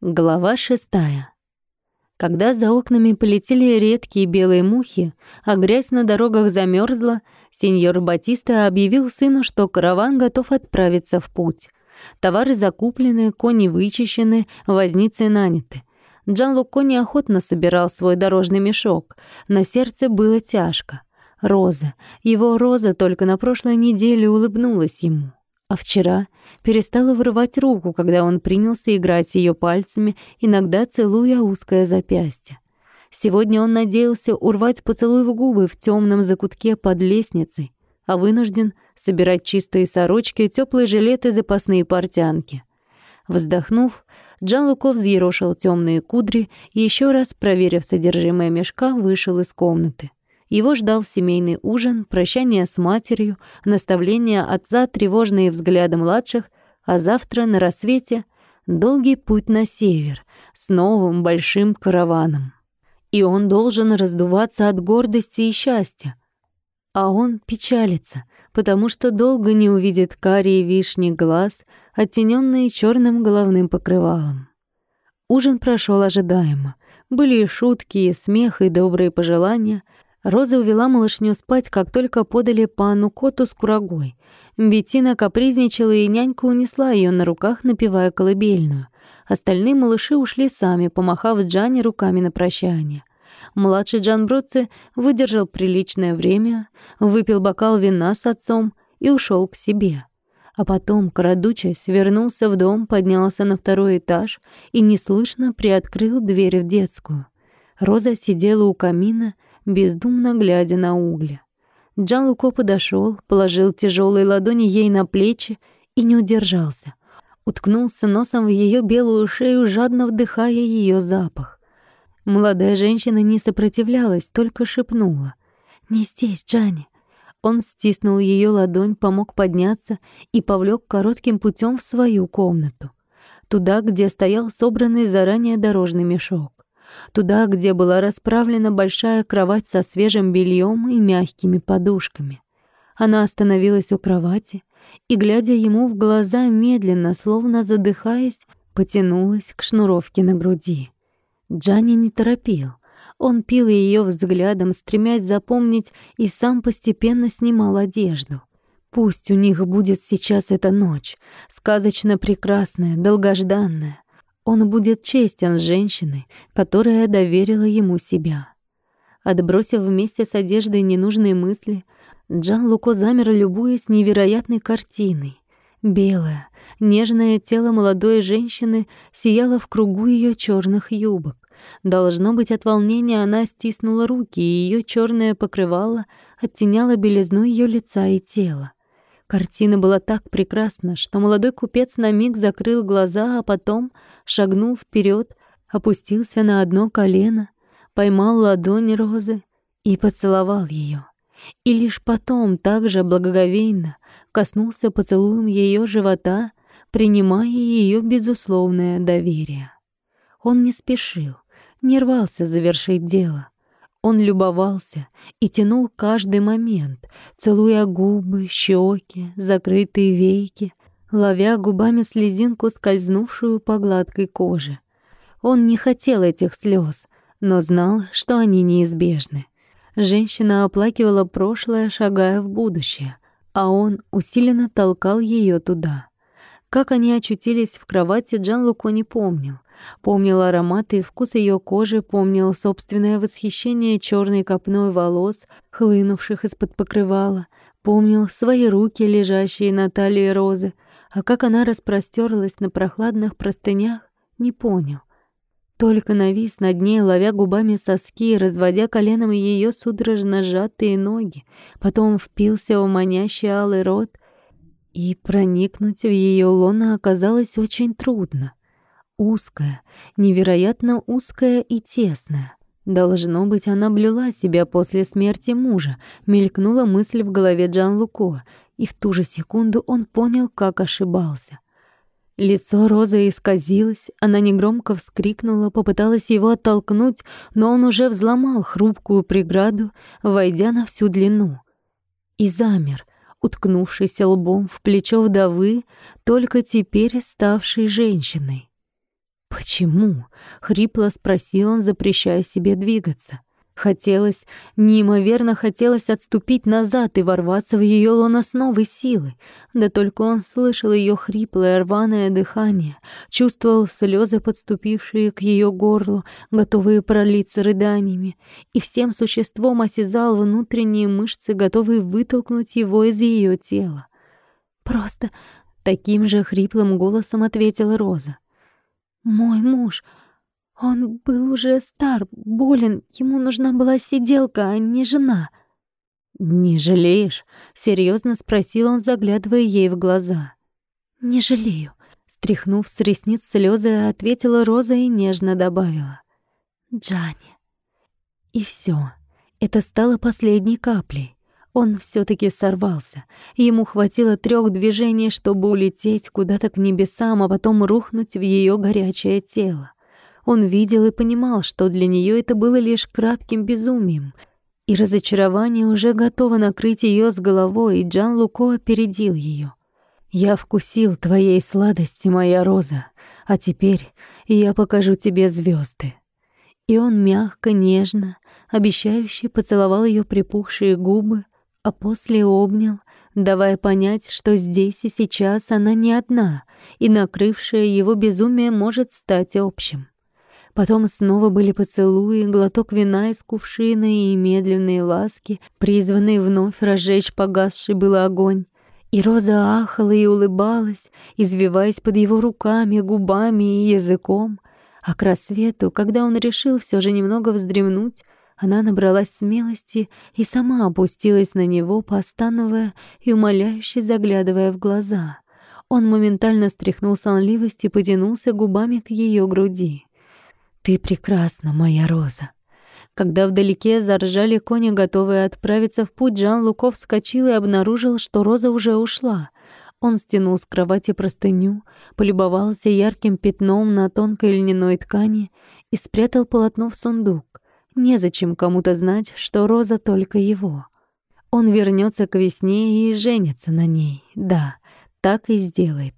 Глава шестая. Когда за окнами полетели редкие белые мухи, а грязь на дорогах замерзла, сеньор Батиста объявил сыну, что караван готов отправиться в путь. Товары закуплены, кони вычищены, возницы наняты. Джан Луко неохотно собирал свой дорожный мешок. На сердце было тяжко. Роза, его Роза только на прошлой неделе улыбнулась ему. А вчера перестала вырывать руку, когда он принялся играть ее пальцами, иногда целуя узкое запястье. Сегодня он надеялся урвать поцелуй в губы в темном закутке под лестницей, а вынужден собирать чистые сорочки, теплые жилеты, запасные портянки. Вздохнув, Джан Луков взъерошил темные кудри и еще раз, проверив содержимое мешка, вышел из комнаты. Его ждал семейный ужин, прощание с матерью, наставления отца, тревожные взгляды младших, а завтра на рассвете долгий путь на север с новым большим караваном. И он должен раздуваться от гордости и счастья. А он печалится, потому что долго не увидит карие вишни глаз, оттененные черным головным покрывалом. Ужин прошел ожидаемо. Были и шутки, и смех, и добрые пожелания — Роза увела малышню спать, как только подали пану коту с курагой. Беттина капризничала, и нянька унесла ее на руках, напевая колыбельную. Остальные малыши ушли сами, помахав Джане руками на прощание. Младший Джан Бродце выдержал приличное время, выпил бокал вина с отцом и ушел к себе. А потом, крадучись, вернулся в дом, поднялся на второй этаж и неслышно приоткрыл дверь в детскую. Роза сидела у камина бездумно глядя на угли. Джан Луко подошел, положил тяжелые ладони ей на плечи и не удержался. Уткнулся носом в ее белую шею, жадно вдыхая ее запах. Молодая женщина не сопротивлялась, только шепнула. «Не здесь, Джани». Он стиснул ее ладонь, помог подняться и повлек коротким путем в свою комнату. Туда, где стоял собранный заранее дорожный мешок туда, где была расправлена большая кровать со свежим бельем и мягкими подушками. Она остановилась у кровати и, глядя ему в глаза медленно, словно задыхаясь, потянулась к шнуровке на груди. Джанни не торопил. Он пил ее взглядом, стремясь запомнить, и сам постепенно снимал одежду. Пусть у них будет сейчас эта ночь, сказочно прекрасная, долгожданная, он будет честен с женщиной, которая доверила ему себя. Отбросив вместе с одеждой ненужные мысли, Джан Луко замер, любуясь невероятной картиной. Белое, нежное тело молодой женщины сияло в кругу ее черных юбок. Должно быть, от волнения она стиснула руки, и ее черное покрывало оттеняло белизну ее лица и тела. Картина была так прекрасна, что молодой купец на миг закрыл глаза, а потом шагнул вперед, опустился на одно колено, поймал ладонь Розы и поцеловал ее. И лишь потом также благоговейно коснулся поцелуем ее живота, принимая ее безусловное доверие. Он не спешил, не рвался завершить дело. Он любовался и тянул каждый момент, целуя губы, щеки, закрытые веки, ловя губами слезинку, скользнувшую по гладкой коже. Он не хотел этих слез, но знал, что они неизбежны. Женщина оплакивала прошлое, шагая в будущее, а он усиленно толкал ее туда. Как они очутились в кровати, Джан Луко не помнил. Помнил аромат и вкус ее кожи, помнил собственное восхищение черной копной волос, хлынувших из-под покрывала, помнил свои руки, лежащие на талии розы, а как она распростерлась на прохладных простынях, не понял. Только навис над ней, ловя губами соски, разводя коленом ее судорожно сжатые ноги, потом впился в манящий алый рот, и проникнуть в ее лоно оказалось очень трудно. Узкая, невероятно узкая и тесная. Должно быть, она блюла себя после смерти мужа, мелькнула мысль в голове Джан Луко, и в ту же секунду он понял, как ошибался. Лицо Розы исказилось, она негромко вскрикнула, попыталась его оттолкнуть, но он уже взломал хрупкую преграду, войдя на всю длину. И замер, уткнувшийся лбом в плечо вдовы, только теперь ставшей женщиной. «Почему?» — хрипло спросил он, запрещая себе двигаться. Хотелось, неимоверно хотелось отступить назад и ворваться в ее лоно с новой силой. Да только он слышал ее хриплое рваное дыхание, чувствовал слезы, подступившие к ее горлу, готовые пролиться рыданиями, и всем существом осязал внутренние мышцы, готовые вытолкнуть его из ее тела. «Просто...» — таким же хриплым голосом ответила Роза. «Мой муж...» Он был уже стар, болен, ему нужна была сиделка, а не жена. «Не жалеешь?» — серьезно спросил он, заглядывая ей в глаза. «Не жалею», — стряхнув с ресниц слезы, ответила Роза и нежно добавила. «Джанни». И все. Это стало последней каплей. Он все таки сорвался. Ему хватило трех движений, чтобы улететь куда-то к небесам, а потом рухнуть в ее горячее тело. Он видел и понимал, что для нее это было лишь кратким безумием, и разочарование уже готово накрыть ее с головой, и Джан Луко опередил ее. «Я вкусил твоей сладости, моя роза, а теперь я покажу тебе звезды. И он мягко, нежно, обещающе поцеловал ее припухшие губы, а после обнял, давая понять, что здесь и сейчас она не одна, и накрывшее его безумие может стать общим. Потом снова были поцелуи, глоток вина из кувшина и медленные ласки, призванные вновь разжечь погасший был огонь. И Роза ахала и улыбалась, извиваясь под его руками, губами и языком. А к рассвету, когда он решил все же немного вздремнуть, она набралась смелости и сама опустилась на него, постановая и умоляюще заглядывая в глаза. Он моментально стряхнул сонливость и потянулся губами к ее груди. «Ты прекрасна, моя Роза!» Когда вдалеке заржали кони, готовые отправиться в путь, Жан Луков вскочил и обнаружил, что Роза уже ушла. Он стянул с кровати простыню, полюбовался ярким пятном на тонкой льняной ткани и спрятал полотно в сундук. Незачем кому-то знать, что Роза только его. Он вернется к весне и женится на ней. Да, так и сделает.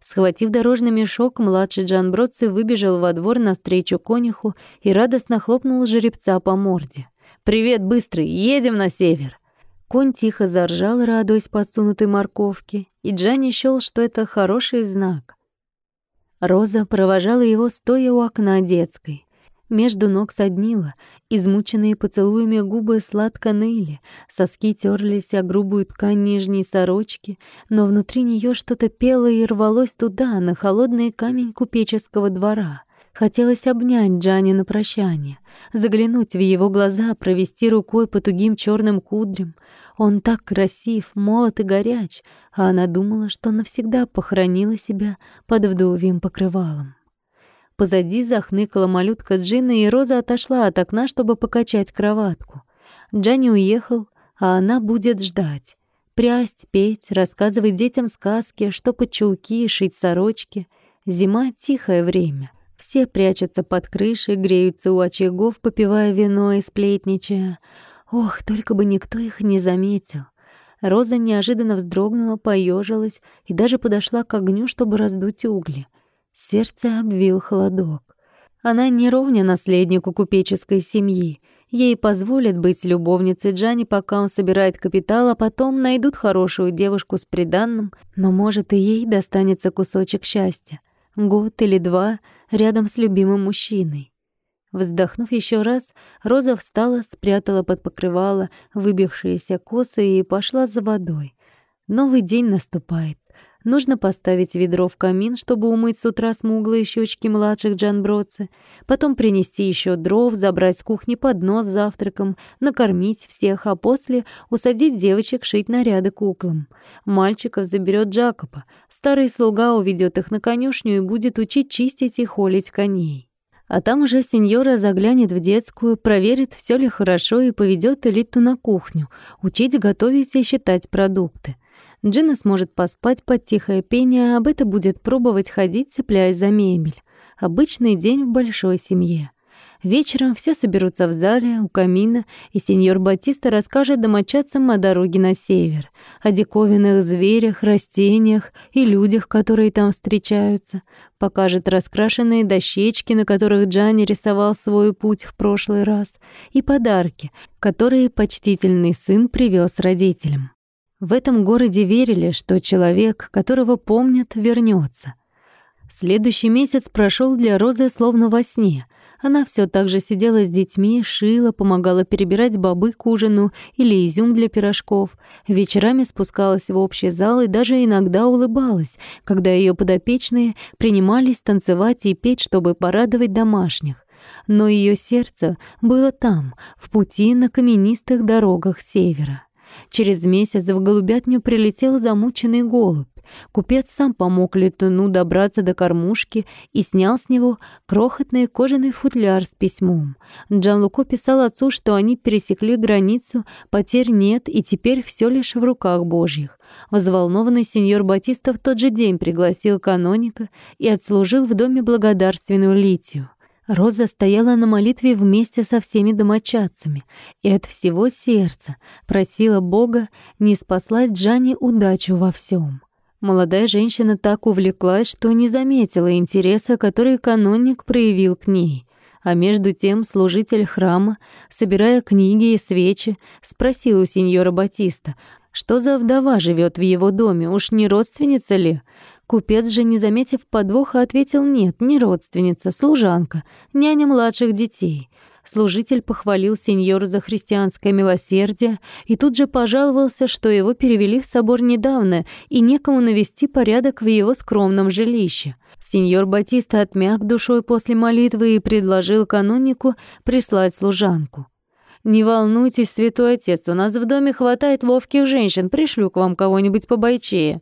Схватив дорожный мешок, младший Джан Бродцы выбежал во двор навстречу конюху и радостно хлопнул жеребца по морде. «Привет, быстрый, едем на север!» Конь тихо заржал, радуясь подсунутой морковке, и Джанни счёл, что это хороший знак. Роза провожала его, стоя у окна детской. Между ног соднило, измученные поцелуями губы сладко ныли, соски терлись о грубую ткань нижней сорочки, но внутри нее что-то пело и рвалось туда, на холодный камень купеческого двора. Хотелось обнять Джани на прощание, заглянуть в его глаза, провести рукой по тугим черным кудрям. Он так красив, молод и горяч, а она думала, что навсегда похоронила себя под вдовьим покрывалом. Позади захныкала малютка Джина, и Роза отошла от окна, чтобы покачать кроватку. Джанни уехал, а она будет ждать. Прясть, петь, рассказывать детям сказки, штопать чулки, шить сорочки. Зима — тихое время. Все прячутся под крышей, греются у очагов, попивая вино и сплетничая. Ох, только бы никто их не заметил. Роза неожиданно вздрогнула, поежилась и даже подошла к огню, чтобы раздуть угли. Сердце обвил холодок. Она не ровня наследнику купеческой семьи. Ей позволят быть любовницей Джани, пока он собирает капитал, а потом найдут хорошую девушку с приданным, но, может, и ей достанется кусочек счастья. Год или два рядом с любимым мужчиной. Вздохнув еще раз, Роза встала, спрятала под покрывало выбившиеся косы и пошла за водой. Новый день наступает. Нужно поставить ведро в камин, чтобы умыть с утра смуглые щечки младших джанбродцы, потом принести еще дров, забрать с кухни поднос с завтраком, накормить всех, а после усадить девочек шить наряды куклам. Мальчиков заберет Джакоба. Старый слуга уведет их на конюшню и будет учить чистить и холить коней. А там уже сеньора заглянет в детскую, проверит, все ли хорошо и поведет элиту на кухню, учить готовить и считать продукты. Джина сможет поспать под тихое пение, а это будет пробовать ходить, цепляясь за мебель. Обычный день в большой семье. Вечером все соберутся в зале, у камина, и сеньор Батиста расскажет домочадцам о дороге на север, о диковинных зверях, растениях и людях, которые там встречаются, покажет раскрашенные дощечки, на которых Джанни рисовал свой путь в прошлый раз, и подарки, которые почтительный сын привез родителям. В этом городе верили, что человек, которого помнят, вернется. Следующий месяц прошел для Розы словно во сне. Она все так же сидела с детьми, шила, помогала перебирать бобы к ужину или изюм для пирожков. Вечерами спускалась в общий зал и даже иногда улыбалась, когда ее подопечные принимались танцевать и петь, чтобы порадовать домашних. Но ее сердце было там, в пути на каменистых дорогах севера. Через месяц в голубятню прилетел замученный голубь. Купец сам помог летуну добраться до кормушки и снял с него крохотный кожаный футляр с письмом. Джан Луко писал отцу, что они пересекли границу, потерь нет, и теперь все лишь в руках Божьих. Взволнованный сеньор Батиста в тот же день пригласил каноника и отслужил в доме благодарственную литию. Роза стояла на молитве вместе со всеми домочадцами и от всего сердца просила Бога не спаслать Джане удачу во всем. Молодая женщина так увлеклась, что не заметила интереса, который каноник проявил к ней. А между тем служитель храма, собирая книги и свечи, спросил у сеньора Батиста, что за вдова живет в его доме, уж не родственница ли? Купец же, не заметив подвоха, ответил «нет, не родственница, служанка, няня младших детей». Служитель похвалил сеньору за христианское милосердие и тут же пожаловался, что его перевели в собор недавно и некому навести порядок в его скромном жилище. Сеньор Батиста отмяк душой после молитвы и предложил канонику прислать служанку. «Не волнуйтесь, святой отец, у нас в доме хватает ловких женщин, пришлю к вам кого-нибудь побойчее».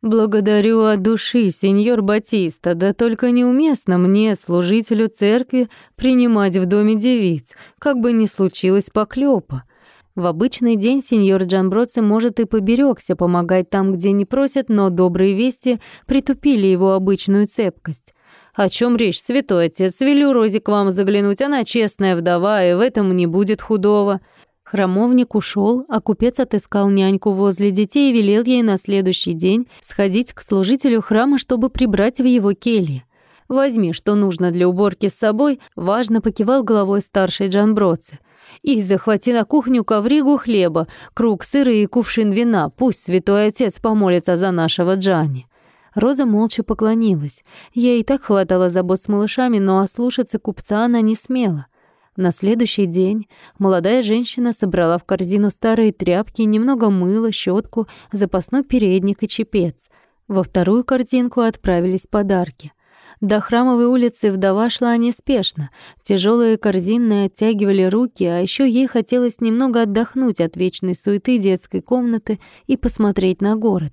«Благодарю от души, сеньор Батиста, да только неуместно мне, служителю церкви, принимать в доме девиц, как бы ни случилось поклёпа. В обычный день сеньор Джамброци, может, и поберегся помогать там, где не просят, но добрые вести притупили его обычную цепкость. «О чем речь, святой отец? Велю Розе к вам заглянуть, она честная вдова, и в этом не будет худого». Храмовник ушел, а купец отыскал няньку возле детей и велел ей на следующий день сходить к служителю храма, чтобы прибрать в его келье. «Возьми, что нужно для уборки с собой», — важно покивал головой старший Джанброци. «И захвати на кухню ковригу хлеба, круг сыра и кувшин вина, пусть святой отец помолится за нашего Джани». Роза молча поклонилась. Ей и так хватало забот с малышами, но ослушаться купца она не смела. На следующий день молодая женщина собрала в корзину старые тряпки, немного мыла, щетку, запасной передник и чепец. Во вторую корзинку отправились подарки. До храмовой улицы вдова шла неспешно. Тяжелые корзины оттягивали руки, а еще ей хотелось немного отдохнуть от вечной суеты детской комнаты и посмотреть на город.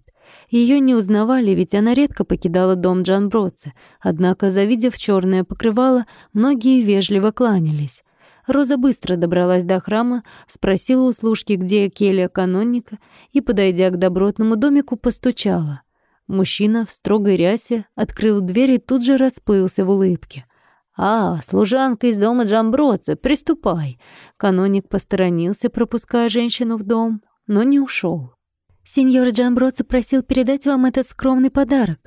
Ее не узнавали, ведь она редко покидала дом Джан Бродзе. Однако, завидев черное покрывало, многие вежливо кланялись. Роза быстро добралась до храма, спросила у служки, где келья канонника, и, подойдя к добротному домику, постучала. Мужчина в строгой рясе открыл дверь и тут же расплылся в улыбке. «А, служанка из дома Джамбродзе, приступай!» Каноник посторонился, пропуская женщину в дом, но не ушел. «Сеньор Джамбродзе просил передать вам этот скромный подарок.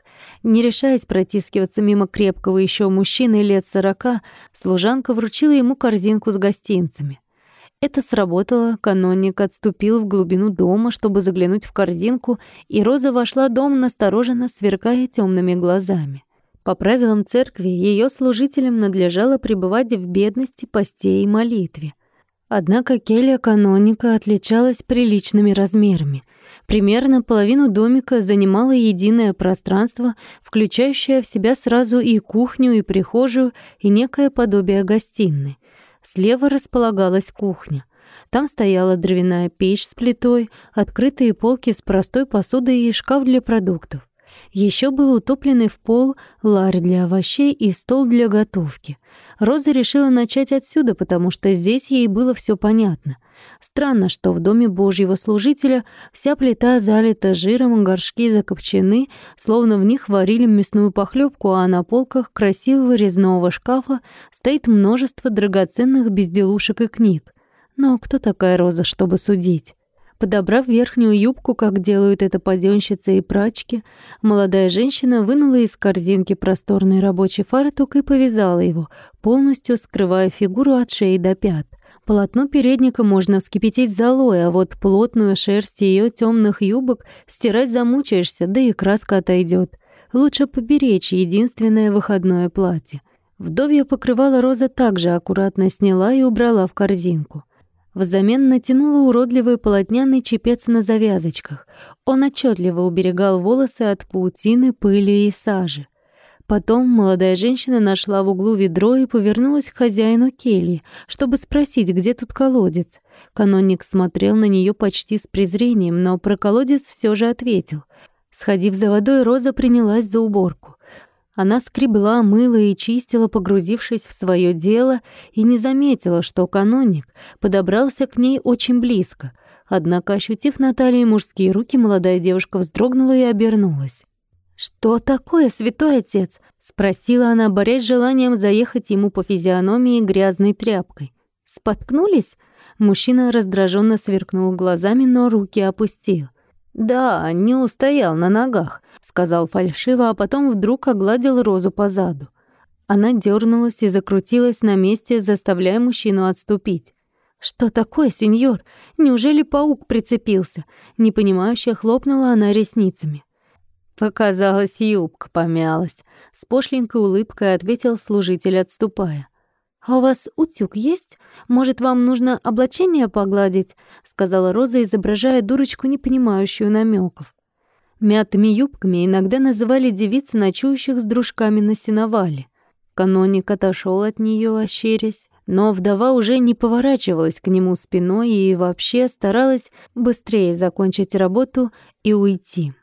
Не решаясь протискиваться мимо крепкого еще мужчины лет сорока, служанка вручила ему корзинку с гостинцами. Это сработало, каноник отступил в глубину дома, чтобы заглянуть в корзинку, и Роза вошла в дом настороженно, сверкая темными глазами. По правилам церкви ее служителям надлежало пребывать в бедности, посте и молитве. Однако келья каноника отличалась приличными размерами. Примерно половину домика занимало единое пространство, включающее в себя сразу и кухню, и прихожую, и некое подобие гостиной. Слева располагалась кухня. Там стояла дровяная печь с плитой, открытые полки с простой посудой и шкаф для продуктов. Еще был утопленный в пол ларь для овощей и стол для готовки. Роза решила начать отсюда, потому что здесь ей было все понятно. Странно, что в доме Божьего служителя вся плита залита жиром, горшки закопчены, словно в них варили мясную похлебку, а на полках красивого резного шкафа стоит множество драгоценных безделушек и книг. Но кто такая Роза, чтобы судить? Подобрав верхнюю юбку, как делают это паденщицы и прачки, молодая женщина вынула из корзинки просторный рабочий фартук и повязала его, полностью скрывая фигуру от шеи до пят. Полотно передника можно вскипятить золой, а вот плотную шерсть ее темных юбок стирать замучаешься, да и краска отойдет. Лучше поберечь единственное выходное платье. Вдовья покрывала Роза также аккуратно сняла и убрала в корзинку. Взамен натянула уродливый полотняный чепец на завязочках. Он отчетливо уберегал волосы от паутины, пыли и сажи. Потом молодая женщина нашла в углу ведро и повернулась к хозяину кельи, чтобы спросить, где тут колодец. Каноник смотрел на нее почти с презрением, но про колодец все же ответил. Сходив за водой, Роза принялась за уборку. Она скребла, мыла и чистила, погрузившись в свое дело, и не заметила, что каноник подобрался к ней очень близко. Однако, ощутив на талии мужские руки, молодая девушка вздрогнула и обернулась. «Что такое, святой отец?» — спросила она, борясь с желанием заехать ему по физиономии грязной тряпкой. «Споткнулись?» Мужчина раздраженно сверкнул глазами, но руки опустил. «Да, не устоял на ногах», — сказал фальшиво, а потом вдруг огладил Розу по заду. Она дернулась и закрутилась на месте, заставляя мужчину отступить. «Что такое, сеньор? Неужели паук прицепился?» Непонимающе хлопнула она ресницами. Показалось, юбка помялась. С пошленькой улыбкой ответил служитель, отступая. «А у вас утюг есть? Может, вам нужно облачение погладить?» — сказала Роза, изображая дурочку, не понимающую намеков. Мятыми юбками иногда называли девиц, ночующих с дружками на сеновале. Каноник отошел от нее, ощерясь, но вдова уже не поворачивалась к нему спиной и вообще старалась быстрее закончить работу и уйти.